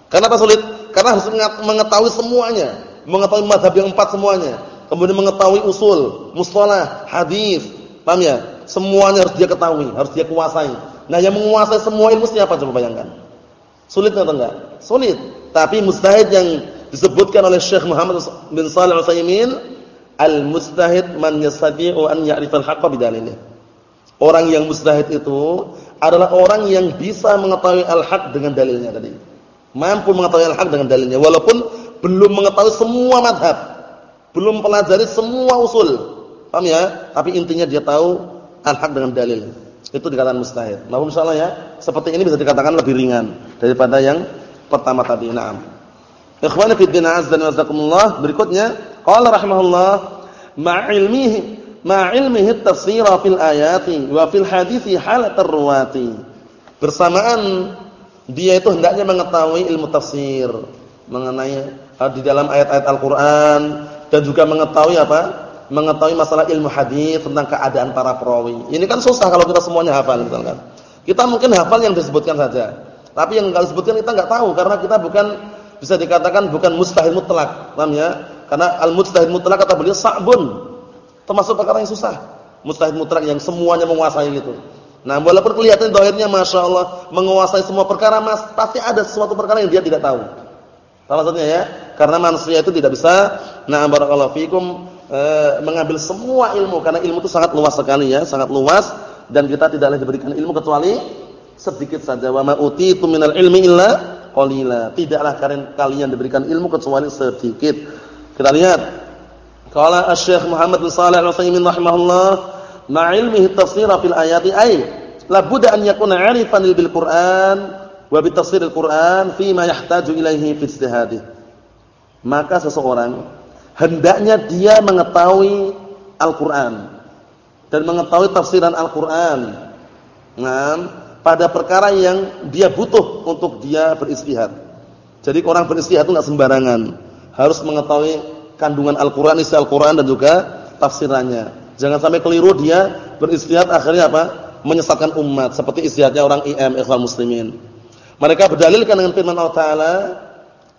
Kenapa sulit? Karena harus mengetahui semuanya, mengetahui mazhab yang empat semuanya, kemudian mengetahui usul, mustalah, hadis. Paham ya? Semuanya harus dia ketahui, harus dia kuasai. Nah, yang menguasai semua ilmu siapa coba bayangkan? Sulit atau enggak? Sulit. Tapi mustahid yang disebutkan oleh Syekh Muhammad bin Shalih Al-Utsaimin, al-mustahid man yastati'u an ya'rifal haqqa bidalilih. Orang yang mustahid itu adalah orang yang bisa mengetahui al-haq dengan dalilnya tadi. Mampu mengetahui al-haq dengan dalilnya walaupun belum mengetahui semua madhab, belum pelajari semua usul. Paham ya? Tapi intinya dia tahu al-haq dengan dalil. Itu dikatakan mustahil. Mahum insyaallah ya. Seperti ini bisa dikatakan lebih ringan daripada yang pertama tadi. Naam. Ikhwani fi din azza wa jazakumullah. Berikutnya, qala rahimahullah ma'ilmihi ma'ilmihi tafsira fil ayati wa fil hadithi halat ar-ruwati. Bersamaan dia itu hendaknya mengetahui ilmu tafsir mengenai di dalam ayat-ayat Al-Qur'an dan juga mengetahui apa? mengetahui masalah ilmu hadis tentang keadaan para perawi. Ini kan susah kalau kita semuanya hafal misalkan. Kita mungkin hafal yang disebutkan saja. Tapi yang enggak disebutkan kita enggak tahu karena kita bukan bisa dikatakan bukan mustahil mutlak. Paham ya? Karena al-mustahil mutlak kata beliau sa'bun. Termasuk perkara yang susah. Mustahil mutlak yang semuanya menguasai gitu. Nah, walaupun kelihatan dohirnya Masya Allah menguasai semua perkara, mas, pasti ada sesuatu perkara yang dia tidak tahu. Salah satunya ya, karena manusia itu tidak bisa, nah barakallahu fikum, e, mengambil semua ilmu karena ilmu itu sangat luas sekali ya, sangat luas dan kita tidak boleh diberikan ilmu kecuali sedikit saja. Wa ma utitu minal ilmi illa qalila. Tidaklah kalian kalian diberikan ilmu kecuali sedikit. Kita lihat qala Asy-Syaikh Muhammad bin Shalih Al-Utsaimin rahimahullah ma ilmihi tafsir fil ayati ay la budda an yakuna 'arifan bil Qur'an wa bi tafsir al-Qur'an fi ma yahtaju ilaihi fi ijtihadih. Maka seseorang hendaknya dia mengetahui Al-Qur'an dan mengetahui tafsiran Al-Qur'an. Nah, pada perkara yang dia butuh untuk dia beristihad. Jadi orang beristihad itu enggak sembarangan. Harus mengetahui kandungan Al-Qur'an, isi Al-Qur'an dan juga tafsirannya. Jangan sampai keliru dia beristihad akhirnya apa? menyesatkan umat seperti istihadnya orang IM ikhwan muslimin. Mereka berdalilkan dengan firman Allah Taala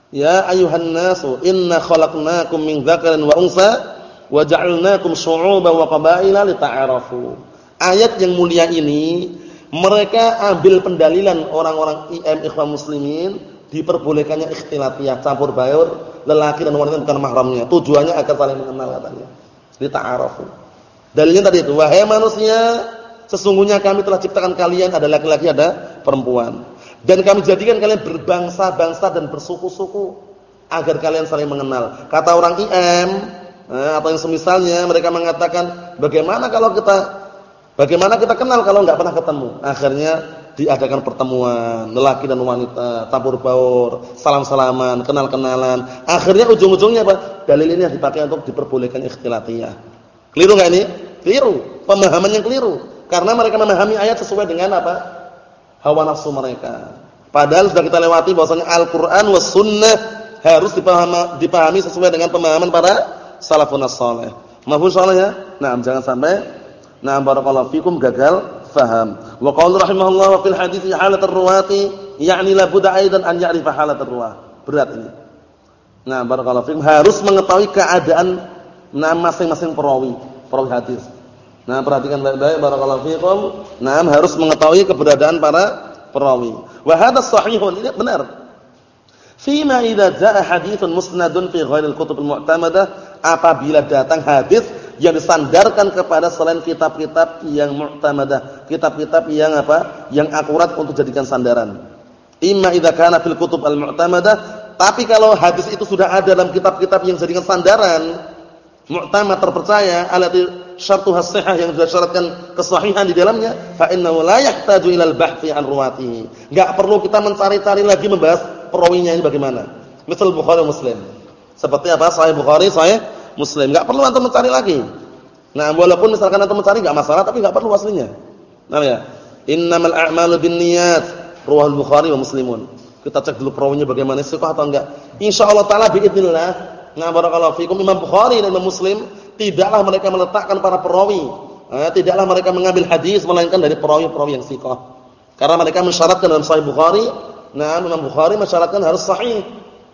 Ya ayuhan nasu inna khalaqnakum min dzakarin wa unsa wa ja'alnakum syu'uban wa qabaila lita'arafu. Ayat yang mulia ini mereka ambil pendalilan orang-orang IM ikhwan muslimin diperbolehkannya ikhtilatiyah campur baur lelaki dan wanita bukan mahramnya. Tujuannya agar saling mengenal katanya. Lita'arafu. Dalilnya tadi itu, wahai manusia, sesungguhnya kami telah ciptakan kalian ada laki-laki ada perempuan dan kami jadikan kalian berbangsa-bangsa dan bersuku-suku agar kalian saling mengenal. Kata orang IM eh, atau yang semisalnya mereka mengatakan, bagaimana kalau kita bagaimana kita kenal kalau nggak pernah ketemu? Akhirnya diadakan pertemuan lelaki dan wanita, tabur baur, salam-salaman, kenal-kenalan. Akhirnya ujung-ujungnya apa? Dalil ini yang dipakai untuk diperbolehkan ikhtilatiyah. Keliru nggak ini? Keliru. Pemahaman yang keliru. Karena mereka memahami ayat sesuai dengan apa? hawa nafsu mereka. Padahal sudah kita lewati bahwasanya Al-Qur'an was sunnah harus dipahami, dipahami sesuai dengan pemahaman para salafun saleh. Mahfuz soalnya? Nah, jangan sampai nah barakallahu fikum gagal faham. Wa qaul rahimahullah wa fil hadits halat ar-ruwati ya'ni la budda aidan an ya'rifa halat ar-ruwah. Berat ini. Nah, barakallahu fikum harus mengetahui keadaan nah masing-masing perawi, perawi hadis. Nah, perhatikan baik-baik barakallahu fikum. Nah, harus mengetahui keberadaan para perawi. Wa hadha sahihun, ini benar. Fima idza jaa haditsun musnadun fi ghairil kutub al-mu'tamadah apabila datang hadis yang disandarkan kepada selain kitab-kitab yang mu'tamadah, kitab-kitab yang apa? Yang akurat untuk jadikan sandaran. Imma idza kana fil kutub al-mu'tamadah, tapi kalau hadis itu sudah ada dalam kitab-kitab yang jadikan sandaran, mu'tamad terpercaya, alati syartuha shihah yang sudah syaratkan kesahihan di dalamnya, fa innahu la yahtaju ilal bahthi an ruwatihi. Enggak perlu kita mencari-cari lagi membahas perawinya ini bagaimana. Misal Bukhari Muslim. Seperti apa? Sahih Bukhari, Sahih Muslim. Enggak perlu antum mencari lagi. Nah, walaupun misalkan antum mencari enggak masalah, tapi enggak perlu aslinya. Nah ya. Innamal a'malu binniyat. Ruwahul Bukhari wa Muslimun. Kita cek dulu perawinya bagaimana sih atau enggak. Insyaallah taala باذنillah. Nah, barakallahu fikum Imam Bukhari dan Imam Muslim tidaklah mereka meletakkan para perawi. Eh, tidaklah mereka mengambil hadis melainkan dari perawi-perawi yang sahih. Karena mereka mensyaratkan dalam Sahih Bukhari, nah Imam Bukhari mensyaratkan harus sahih.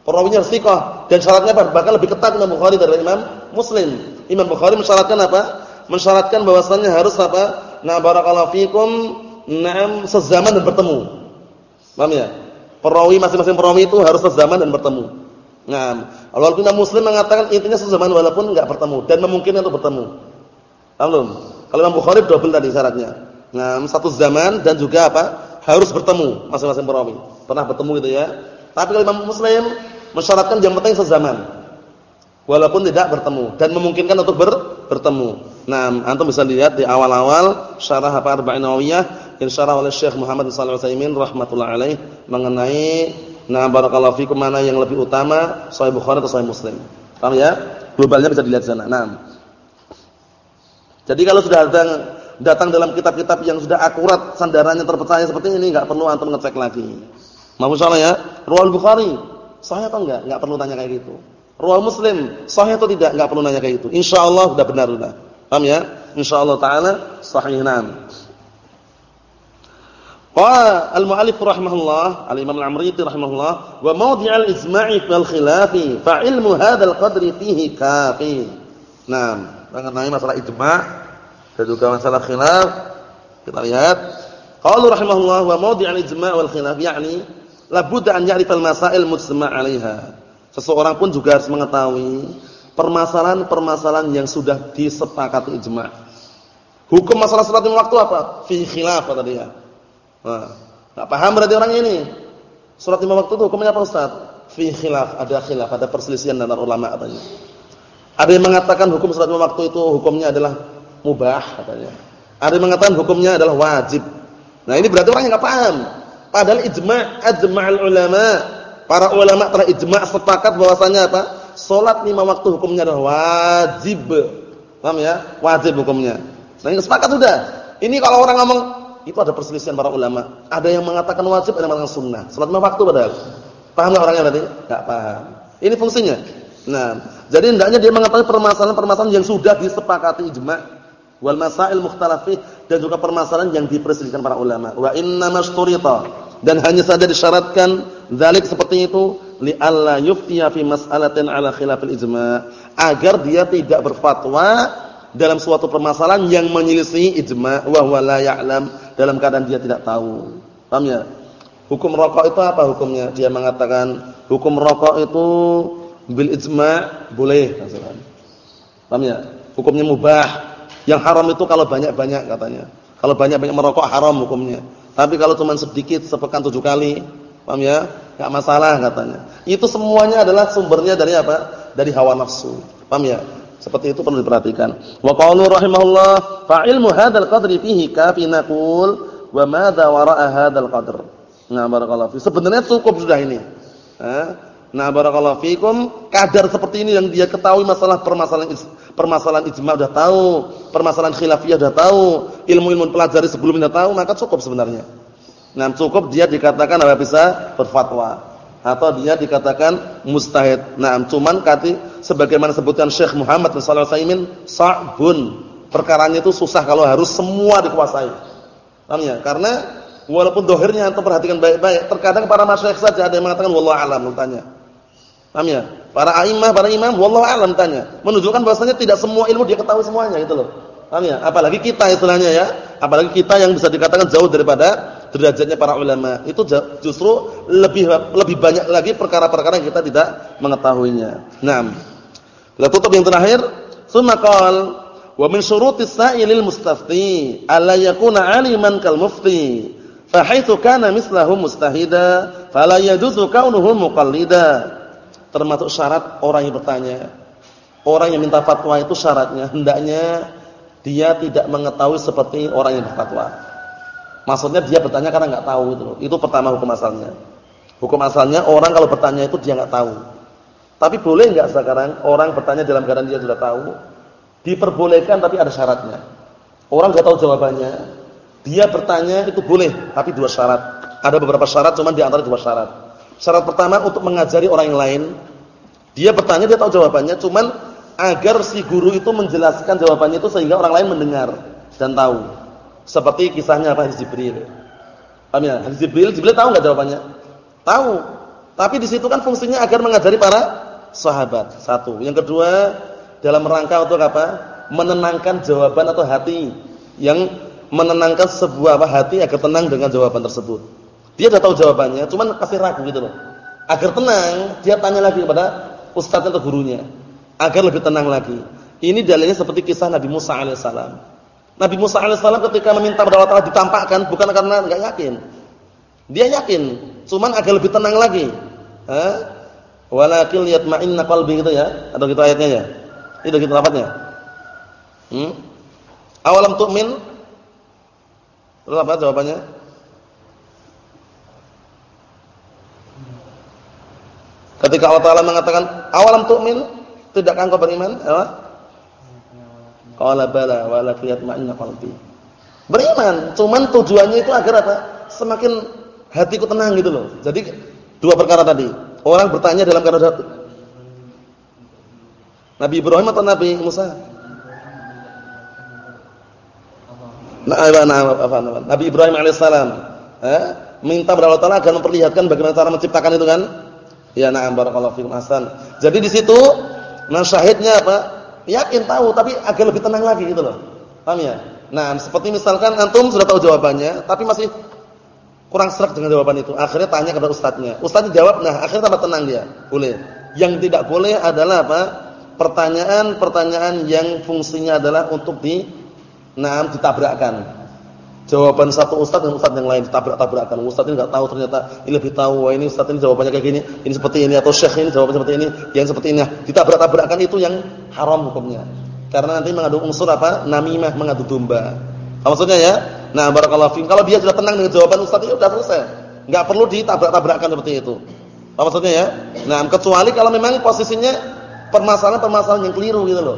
Perawinya thiqah dan syaratnya bahkan lebih ketat Imam Bukhari dari Imam Muslim. Imam Bukhari mensyaratkan apa? Mensyaratkan bahwasannya harus apa? Na barakallahu fikum, na'am sezaman dan bertemu. Paham ya? Perawi masing-masing perawi itu harus sezaman dan bertemu. Nah, walaupun Imam Muslim mengatakan intinya sezaman walaupun enggak bertemu dan memungkinkan untuk bertemu. Paham Kalau Imam Bukhari double tadi syaratnya. Nah, satu zaman dan juga apa? Harus bertemu masing-masing perawi. Pernah bertemu gitu ya. Tapi kalau Imam Muslim mensyaratkan yang penting sezaman. Walaupun tidak bertemu dan memungkinkan untuk ber, bertemu. Nah, antum bisa lihat di awal-awal syarah apa Arba'in Nawawiyah yang syarah oleh Syekh Muhammad bin Shalih Al-Utsaimin rahimatullah alaih mengenai nah barakallahu fikum mana yang lebih utama Sahih Bukhari atau Sahih Muslim. Paham ya? Globalnya bisa dilihat di sana. Nah. Jadi kalau sudah datang datang dalam kitab-kitab yang sudah akurat sandarannya terpercaya seperti ini enggak perlu antum ngecek lagi. Mau salah ya? Ruwal Bukhari Sahih atau enggak? Enggak perlu tanya kayak gitu. Ruwah Muslim, sahih atau tidak? Enggak perlu nanya kayak gitu. Insyaallah sudah benar sudah. Paham ya? Insyaallah taala sahih nam. Qala al-mu'allif rahimahullah, al-Imam al-Amriti rahimahullah, wa mawdi'al ijma'i fil khilafi fa ilmu hadzal qadri fihi kafi. Naam, mengenai masalah ijma' dan juga masalah khilaf, kita lihat. Qalu rahimahullah wa mawdi'al ijma' wal khilaf yakni labudda an ya'rifal masail mujtama' 'alaiha. Seseorang pun juga harus mengetahui permasalahan-permasalahan yang sudah disepakati ijma'. Hukum masalah salat lima waktu apa? Fi khilaf kata dia. Nah, paham berarti orang ini. Salat lima waktu itu hukumnya apa Ustaz? Fi khilaf, ada khilaf, ada perselisihan antara ulama katanya. Ada yang mengatakan hukum salat lima waktu itu hukumnya adalah mubah katanya. Ada yang mengatakan hukumnya adalah wajib. Nah, ini berarti orang yang enggak paham. Padahal ijma' ajma'al ulama. Para ulama telah ijma' sepakat bahwasanya apa? Salat lima waktu hukumnya adalah wajib. Paham ya? Wajib hukumnya. Nah, ini sepakat sudah. Ini kalau orang ngomong itu ada perselisihan para ulama. Ada yang mengatakan wajib, ada yang mengatakan sunnah. Salat lima waktu padahal. Paham enggak orangnya berarti? Enggak paham. Ini fungsinya. Nah, jadi hendaknya dia mengetahui permasalahan-permasalahan yang sudah disepakati ijma' wal masail mukhtalafih dan juga permasalahan yang diperselisihkan para ulama. Wa inna masturita dan hanya saja disyaratkan zalik seperti itu li alla yuftiya fi mas'alatin ala khilafil ijma' agar dia tidak berfatwa dalam suatu permasalahan yang menyelisih ijma' wa huwa la ya'lam dalam keadaan dia tidak tahu. Paham ya? Hukum rokok itu apa hukumnya? Dia mengatakan hukum rokok itu bil ijma' boleh Paham ya? Hukumnya mubah. Yang haram itu kalau banyak-banyak katanya. Kalau banyak-banyak merokok haram hukumnya. Tapi kalau cuma sedikit sepekan tujuh kali, paham ya? Enggak masalah katanya. Itu semuanya adalah sumbernya dari apa? Dari hawa nafsu. Paham ya? Seperti itu perlu diperhatikan. Wa qaulu rahimahullah, fa ilmu hadzal qadri fihi kafi naqul wa madza wara'a hadzal qadr. Nah, barakallahu. Sebenarnya cukup sudah ini. Nah, barakallahu fikum, kadar seperti ini yang dia ketahui masalah permasalahan permasalahan ijma' sudah tahu, permasalahan khilafiyah sudah tahu, ilmu-ilmu pelajari sebelumnya tahu, maka cukup sebenarnya. Nah, cukup dia dikatakan apa bisa berfatwa atau dia dikatakan mustahid. Nah, cuman kati sebagaimana sebutkan Syekh Muhammad bin Shalih Al-Utsaimin, sa'bun. Perkaranya itu susah kalau harus semua dikuasai. Paham ya? Karena walaupun dohirnya antum perhatikan baik-baik, terkadang para masyayikh saja ada yang mengatakan wallahu alam tanya. Paham ya? Para a'immah, para imam wallahu alam tanya. Menunjukkan bahwasanya tidak semua ilmu dia ketahui semuanya gitu loh. Paham ya? Apalagi kita istilahnya ya, apalagi kita yang bisa dikatakan jauh daripada derajatnya para ulama. Itu justru lebih lebih banyak lagi perkara-perkara yang kita tidak mengetahuinya. Naam. Lalu tutup yang terakhir, summa qala wa min syurutis sa'ilil mustafti alla yakuna aliman kal mufti. Fa kana mislahu mustahida fala yajuzu kaunuhu muqallida. Termasuk syarat orang yang bertanya. Orang yang minta fatwa itu syaratnya hendaknya dia tidak mengetahui seperti orang yang berfatwa. Maksudnya dia bertanya karena nggak tahu itu Itu pertama hukum asalnya. Hukum asalnya orang kalau bertanya itu dia nggak tahu. Tapi boleh nggak sekarang orang bertanya dalam keadaan dia sudah tahu? Diperbolehkan tapi ada syaratnya. Orang nggak tahu jawabannya, dia bertanya itu boleh, tapi dua syarat. Ada beberapa syarat, cuman di antara dua syarat. Syarat pertama untuk mengajari orang yang lain. Dia bertanya dia tahu jawabannya, cuman agar si guru itu menjelaskan jawabannya itu sehingga orang lain mendengar dan tahu. Seperti kisahnya apa Jibril. Paham ya? Jibril, Jibril tahu enggak jawabannya? Tahu. Tapi di situ kan fungsinya agar mengajari para sahabat. Satu. Yang kedua, dalam rangka untuk apa? Menenangkan jawaban atau hati yang menenangkan sebuah apa hati agar tenang dengan jawaban tersebut. Dia sudah tahu jawabannya, cuman kasih ragu gitu loh. Agar tenang, dia tanya lagi kepada ustaznya atau gurunya agar lebih tenang lagi. Ini dalilnya seperti kisah Nabi Musa alaihissalam. Nabi Musa alaihissalam ketika meminta kepada Allah ditampakkan bukan karena enggak yakin. Dia yakin, cuman agar lebih tenang lagi. Ha? Walakin yatma'inna qalbi gitu ya. Atau gitu ayatnya ya. Itu gitu lafadznya. Hmm? Awalam tu'min? Terus apa jawabannya? Ketika Allah Taala mengatakan awalam tu'min, Tidakkah engkau beriman? Apa? Qala bala walakin yatma'inna qalbi. Beriman, cuman tujuannya itu agar apa? Semakin hatiku tenang gitu loh. Jadi dua perkara tadi. Orang bertanya dalam keadaan Nabi Ibrahim atau Nabi Musa? Nah, nah, Nabi Ibrahim alaihissalam, eh, minta kepada Allah Taala agar memperlihatkan bagaimana cara menciptakan itu kan? Ya na'am barakallahu fikum Hasan. Jadi di situ Nah syahidnya apa? Yakin tahu tapi agak lebih tenang lagi gitu loh. Paham ya? Nah, seperti misalkan antum sudah tahu jawabannya tapi masih kurang serak dengan jawaban itu. Akhirnya tanya kepada ustadznya. Ustadznya jawab, nah akhirnya tambah tenang dia. Boleh. Yang tidak boleh adalah apa? Pertanyaan-pertanyaan yang fungsinya adalah untuk di nah ditabrakkan jawaban satu ustaz dengan ustaz yang lain tabrak-tabrakan. Ustaz ini enggak tahu ternyata ini lebih tahu. Wah, ini ustaz ini jawabannya kayak gini, ini seperti ini atau syekh ini jawabannya seperti ini, yang seperti ini. Ditabrak-tabrakan itu yang haram hukumnya. Karena nanti mengadu unsur apa? Namimah, mengadu domba. Apa maksudnya ya? Nah, barakallahu fiikum. Kalau dia sudah tenang dengan jawaban ustaz itu sudah selesai. Enggak perlu ditabrak-tabrakan seperti itu. Apa maksudnya ya? Nah, kecuali kalau memang posisinya permasalahan-permasalahan yang keliru gitu loh.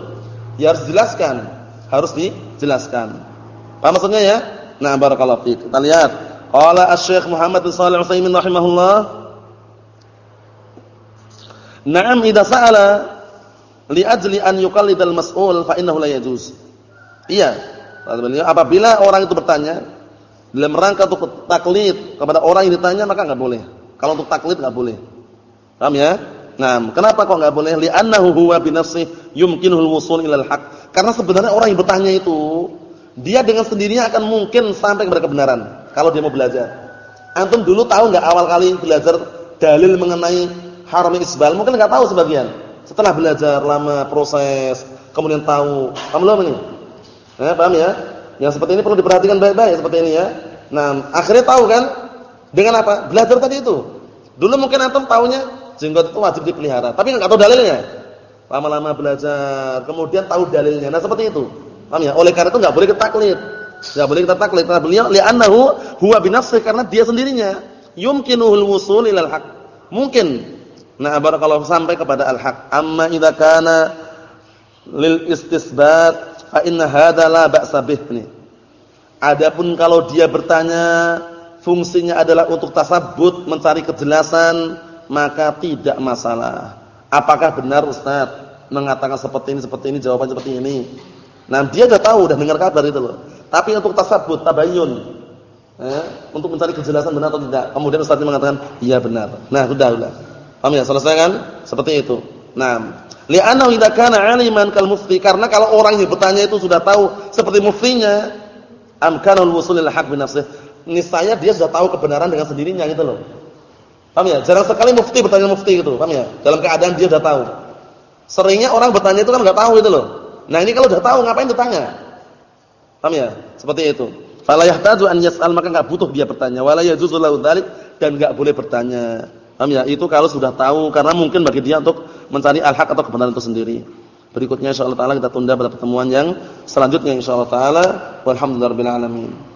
Ya harus dijelaskan, harus dijelaskan. Apa maksudnya ya? Nah, barakallahu fiik. Kita lihat. Qala Asy-Syaikh Muhammad bin Shalih Al-Utsaimin rahimahullah. Na'am idza sa'ala li ajli an yuqallidal mas'ul fa innahu la yajuz. Iya. Apabila orang itu bertanya dalam rangka untuk taklid kepada orang yang ditanya maka enggak boleh. Kalau untuk taklid enggak boleh. Paham ya? Nah, kenapa kok enggak boleh? Li'annahu huwa bi nafsihi yumkinuhul wusul ilal haq. Karena sebenarnya orang yang bertanya itu dia dengan sendirinya akan mungkin sampai kepada kebenaran kalau dia mau belajar. Antum dulu tahu nggak awal kali belajar dalil mengenai haram isbal? Mungkin nggak tahu sebagian. Setelah belajar lama proses, kemudian tahu. Kamu belum ini? Eh, paham ya? Yang seperti ini perlu diperhatikan baik-baik seperti ini ya. Nah, akhirnya tahu kan? Dengan apa? Belajar tadi itu. Dulu mungkin antum tahunya jenggot itu wajib dipelihara, tapi nggak tahu dalilnya. Lama-lama belajar, kemudian tahu dalilnya. Nah, seperti itu. Paham ya? Oleh karena itu enggak boleh kita taklid. Enggak boleh kita taklid karena beliau li'annahu huwa binafsihi karena dia sendirinya yumkinuhul wusul ilal haq. Mungkin nah barakallahu sampai kepada al-haq. Amma idza kana lil istisbat fa inna hadza la ba'sa. Adapun kalau dia bertanya fungsinya adalah untuk tasabbut, mencari kejelasan, maka tidak masalah. Apakah benar Ustaz? mengatakan seperti ini, seperti ini, jawaban seperti ini. Nah, dia sudah tahu, sudah dengar kabar itu loh. Tapi untuk tasabut, tabayyun, eh, untuk mencari kejelasan benar atau tidak. Kemudian Ustaz mengatakan, iya benar. Nah, sudah, sudah. Paham ya? Selesai kan? Seperti itu. Nah, li'annahu idza 'aliman kal mufti, karena kalau orang yang bertanya itu sudah tahu seperti muftinya, amkanul wusulil haq bi nafsihi. Niscaya dia sudah tahu kebenaran dengan sendirinya gitu loh. Paham ya? Jarang sekali mufti bertanya mufti gitu, paham ya? Dalam keadaan dia sudah tahu. Seringnya orang bertanya itu kan enggak tahu itu loh. Nah, ini kalau sudah tahu ngapain bertanya? Paham ya? Seperti itu. Fala yahtaju an yas'al maka enggak butuh dia bertanya, wala yajuzu lahu dzalik dan enggak boleh bertanya. Paham ya? Itu kalau sudah tahu karena mungkin bagi dia untuk mencari al-haq atau kebenaran itu sendiri. Berikutnya insyaallah taala kita tunda pada pertemuan yang selanjutnya insyaallah taala. Walhamdulillahirabbil alamin.